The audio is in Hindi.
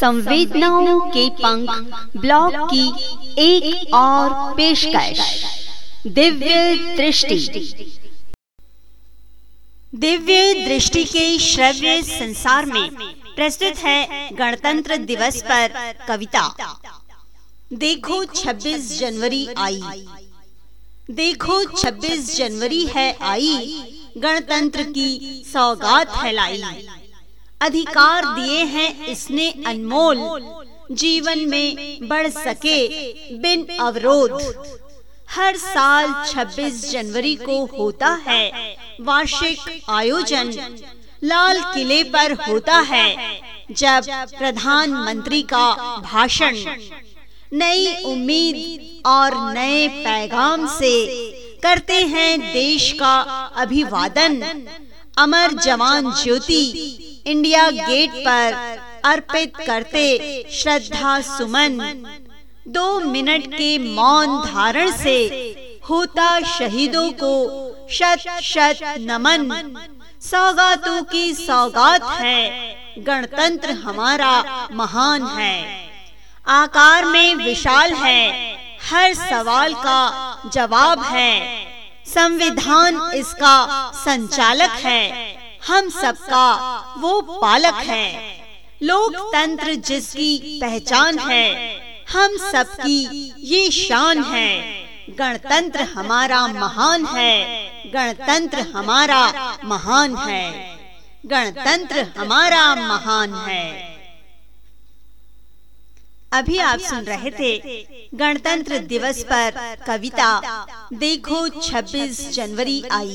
संवेदनाओं के पंख ब्लॉग की एक और पेशकश। दिव्य दृष्टि। दिव्य दृष्टि के श्रव्य संसार में प्रस्तुत है गणतंत्र दिवस पर कविता। देखो 26 जनवरी आई। देखो 26 जनवरी है आई, गणतंत्र की सौगात है लाई अधिकार दिए हैं इसने अनमोल। जीवन में बढ़ सके बिन अवरोध। हर साल 26 जनवरी को होता है। वार्षिक आयोजन लाल किले पर होता है। जब प्रधानमंत्री का भाषण नई उम्मीद और नए पैगाम से करते हैं देश का अभिवादन। अमर जवान ज्योति। इंडिया गेट पर अर्पित करते श्रद्धा सुमन। दो मिनट के मौन धारण से होता शहीदों को शत शत नमन। सौगातों की सौगात है। गणतंत्र हमारा महान है। आकार में विशाल है। हर सवाल का जवाब है। संविधान इसका संचालक है। हम सबका वो पालक है। लोकतंत्र जिसकी पहचान है। हम सबकी ये शान है। गणतंत्र हमारा महान है। गणतंत्र हमारा महान है। गणतंत्र हमारा महान है। अभी आप सुन रहे थे गणतंत्र दिवस पर कविता। देखो 26 जनवरी आई।